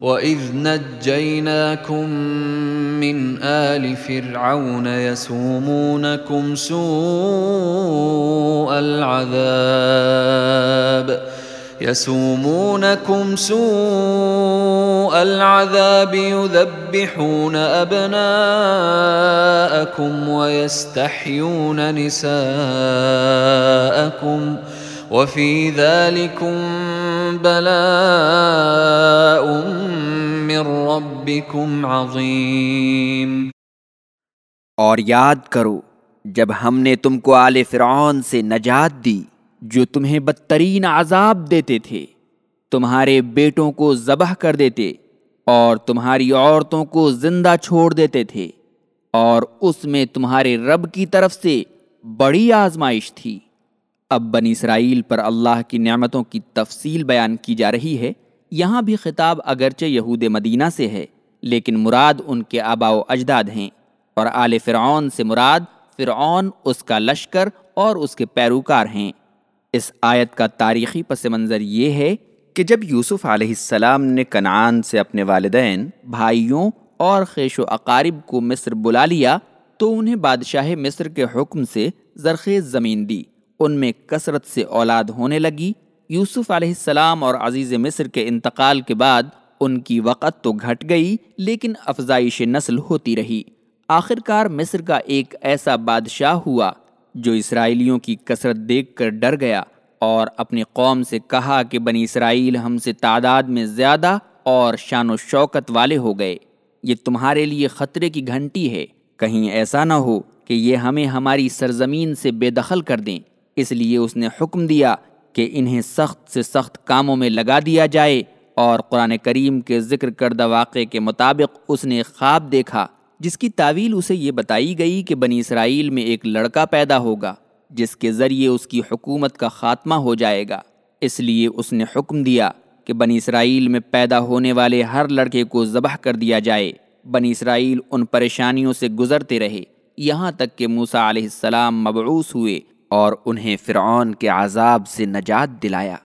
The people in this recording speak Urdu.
وَإِذْ نَجَّيْنَاكُمْ مِنْ آلِ فِرْعَوْنَ يَسُومُونَكُمْ سُوءَ الْعَذَابِ يَسُومُونَكُمْ سُوءَ الْعَذَابِ يُذَبِّحُونَ أَبْنَاءَكُمْ وَيَسْتَحْيُونَ نِسَاءَكُمْ وَفِي ذَلِكُمْ بَلَاءٌ رَّبِّكُمْ عَظِيمٌ اور یاد کرو، جب ہم نے تم کو آل فرعون سے نجات دی، جو تمہیں بدترین عذاب دیتے تھے، تمہارے بیٹوں کو ذبح کر دیتے اور تمہاری عورتوں کو زندہ چھوڑ دیتے تھے، اور اس میں تمہارے رب کی طرف سے بڑی آزمائش تھی۔ اب بنی اسرائیل پر اللہ کی نعمتوں کی تفصیل بیان کی جا رہی ہے۔ یہاں بھی خطاب اگرچہ یہود مدینہ سے ہے۔ لیکن مراد ان کے آبا و اجداد ہیں اور آل فرعون سے مراد فرعون اس کا لشکر اور اس کے پیروکار ہیں۔ اس آیت کا تاریخی پس منظر یہ ہے کہ جب یوسف علیہ السلام نے کنعان سے اپنے والدین، بھائیوں اور خیش و اقارب کو مصر بلا لیا، تو انہیں بادشاہ مصر کے حکم سے زرخیز زمین دی۔ ان میں کثرت سے اولاد ہونے لگی۔ یوسف علیہ السلام اور عزیز مصر کے انتقال کے بعد ان کی وقت تو گھٹ گئی لیکن افزائش نسل ہوتی رہی۔ آخر کار مصر کا ایک ایسا بادشاہ ہوا جو اسرائیلیوں کی کثرت دیکھ کر ڈر گیا اور اپنی قوم سے کہا کہ بنی اسرائیل ہم سے تعداد میں زیادہ اور شان و شوکت والے ہو گئے۔ یہ تمہارے لیے خطرے کی گھنٹی ہے۔ کہیں ایسا نہ ہو کہ یہ ہمیں ہماری سرزمین سے بے دخل کر دیں۔ اس لیے اس نے حکم دیا کہ انہیں سخت سے سخت کاموں میں لگا دیا جائے۔ اور قرآن کریم کے ذکر کردہ واقعے کے مطابق اس نے خواب دیکھا، جس کی تعویل اسے یہ بتائی گئی کہ بنی اسرائیل میں ایک لڑکا پیدا ہوگا، جس کے ذریعے اس کی حکومت کا خاتمہ ہو جائے گا۔ اس لیے اس نے حکم دیا کہ بنی اسرائیل میں پیدا ہونے والے ہر لڑکے کو ذبح کر دیا جائے۔ بنی اسرائیل ان پریشانیوں سے گزرتے رہے۔ یہاں تک کہ موسا علیہ السلام مبعوث ہوئے اور انہیں فرعون کے عذاب سے نجات دلایا۔